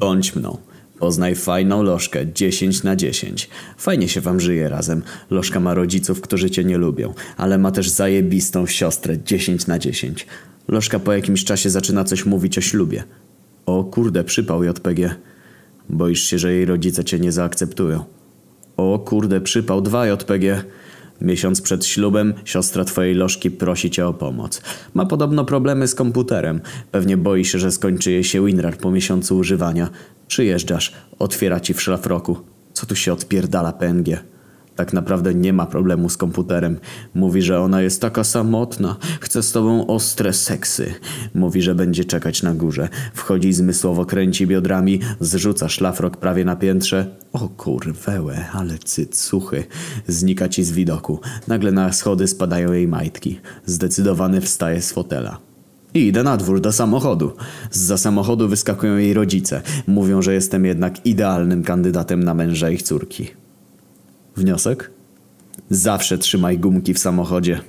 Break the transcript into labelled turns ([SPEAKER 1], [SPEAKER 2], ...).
[SPEAKER 1] Bądź mną. Poznaj fajną lożkę 10 na 10. Fajnie się wam żyje razem. Lożka ma rodziców, którzy cię nie lubią, ale ma też zajebistą siostrę 10 na 10. Lożka po jakimś czasie zaczyna coś mówić o ślubie. O kurde, przypał JPG. Boisz się, że jej rodzice cię nie zaakceptują. O kurde, przypał 2 JPG. Miesiąc przed ślubem siostra twojej lożki prosi cię o pomoc. Ma podobno problemy z komputerem. Pewnie boi się, że skończy jej się WinRAR po miesiącu używania. Przyjeżdżasz, otwiera ci w szlafroku. Co tu się odpierdala PNG? Tak naprawdę nie ma problemu z komputerem. Mówi, że ona jest taka samotna. Chce z tobą ostre seksy. Mówi, że będzie czekać na górze. Wchodzi zmysłowo, kręci biodrami, zrzuca szlafrok prawie na piętrze. O kurwełe, ale cycuchy. Znika ci z widoku. Nagle na schody spadają jej majtki. Zdecydowany wstaje z fotela. I idę na dwór do samochodu. Za samochodu wyskakują jej rodzice. Mówią, że jestem jednak idealnym kandydatem na męża ich córki. Wniosek? Zawsze trzymaj gumki w samochodzie.